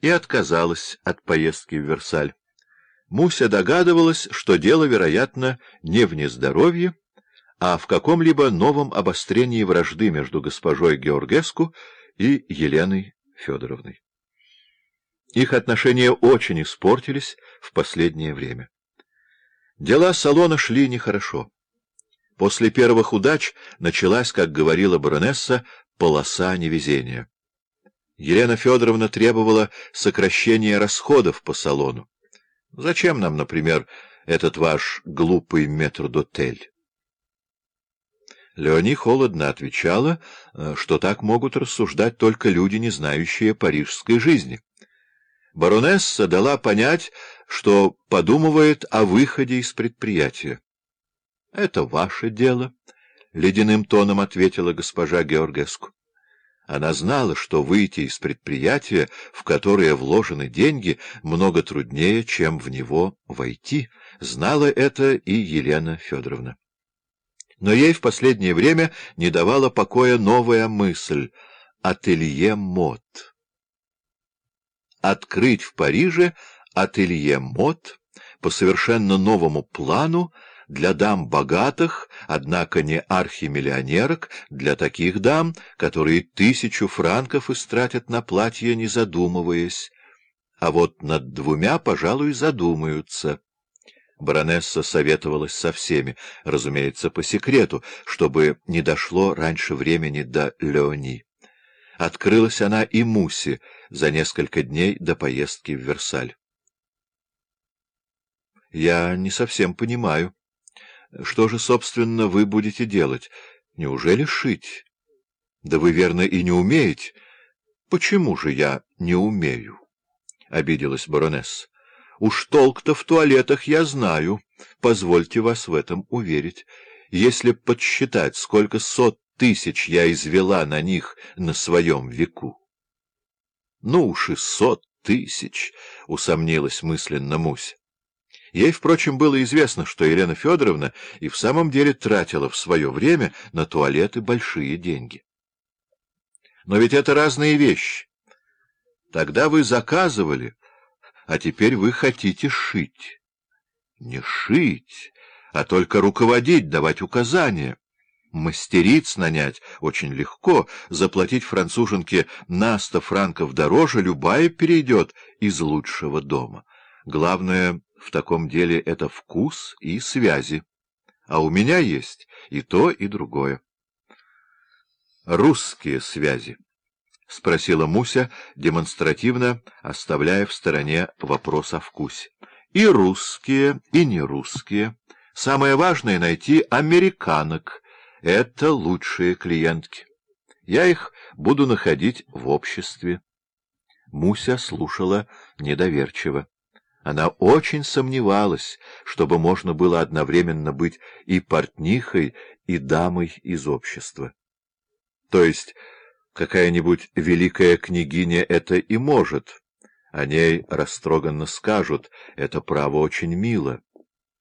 и отказалась от поездки в Версаль. Муся догадывалась, что дело, вероятно, не в нездоровье, а в каком-либо новом обострении вражды между госпожой Георгеску и Еленой Федоровной. Их отношения очень испортились в последнее время. Дела салона шли нехорошо. После первых удач началась, как говорила баронесса, полоса невезения. Елена Федоровна требовала сокращения расходов по салону. Зачем нам, например, этот ваш глупый метрдотель? Леони холодно отвечала, э, что так могут рассуждать только люди, не знающие парижской жизни. Баронесса дала понять, что подумывает о выходе из предприятия. — Это ваше дело, — ледяным тоном ответила госпожа Георгеску. Она знала, что выйти из предприятия, в которое вложены деньги, много труднее, чем в него войти. Знала это и Елена Федоровна. Но ей в последнее время не давала покоя новая мысль — ателье мод. Открыть в Париже ателье мод по совершенно новому плану, для дам богатых, однако не архимиллионерок, для таких дам, которые тысячу франков истратят на платье, не задумываясь. А вот над двумя, пожалуй, задумаются. Баронесса советовалась со всеми, разумеется, по секрету, чтобы не дошло раньше времени до Леони. Открылась она и Мусе за несколько дней до поездки в Версаль. — Я не совсем понимаю, что же, собственно, вы будете делать? Неужели шить? Да вы, верно, и не умеете. Почему же я не умею? — обиделась баронесса. Уж толк-то в туалетах я знаю. Позвольте вас в этом уверить. Если подсчитать, сколько сот тысяч я извела на них на своем веку. — Ну уж и сот тысяч, — усомнилась мысленно Муся. Ей, впрочем, было известно, что Елена Федоровна и в самом деле тратила в свое время на туалеты большие деньги. Но ведь это разные вещи. Тогда вы заказывали, а теперь вы хотите шить. Не шить, а только руководить, давать указания. Мастериц нанять очень легко, заплатить француженке на сто франков дороже, любая перейдет из лучшего дома. Главное в таком деле это вкус и связи. А у меня есть и то, и другое. «Русские связи», — спросила Муся, демонстративно оставляя в стороне вопрос о вкусе. «И русские, и нерусские. Самое важное — найти американок. Это лучшие клиентки. Я их буду находить в обществе». Муся слушала недоверчиво. Она очень сомневалась, чтобы можно было одновременно быть и портнихой, и дамой из общества. То есть какая-нибудь великая княгиня это и может. О ней растроганно скажут, это право очень мило.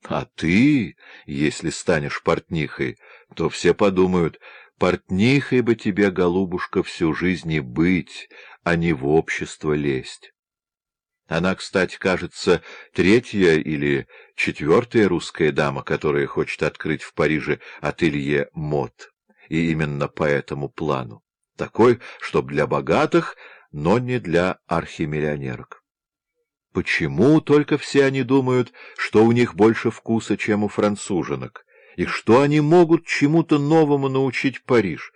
А ты, если станешь портнихой, то все подумают, портнихой бы тебе, голубушка, всю жизнь и быть, а не в общество лезть. Она, кстати, кажется, третья или четвертая русская дама, которая хочет открыть в Париже ателье мод. И именно по этому плану. Такой, чтоб для богатых, но не для архимиллионерок. Почему только все они думают, что у них больше вкуса, чем у француженок, и что они могут чему-то новому научить Париж?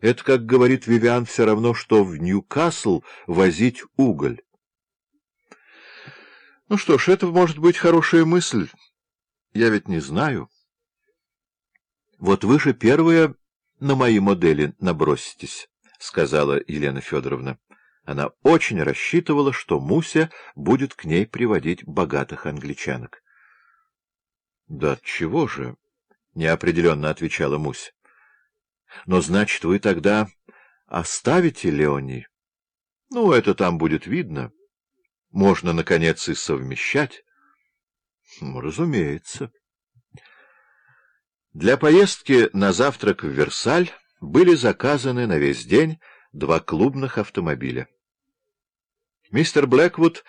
Это, как говорит Вивиан, все равно, что в Ньюкасл возить уголь. Ну что ж, это может быть хорошая мысль. Я ведь не знаю. Вот вы же первая на мои модели наброситесь, — сказала Елена Федоровна. Она очень рассчитывала, что Муся будет к ней приводить богатых англичанок. — Да чего же? — неопределенно отвечала Муся. — Но, значит, вы тогда оставите Леони? — Ну, это там будет видно. — можно, наконец, и совмещать? Ну, разумеется. Для поездки на завтрак в Версаль были заказаны на весь день два клубных автомобиля. Мистер Блэквуд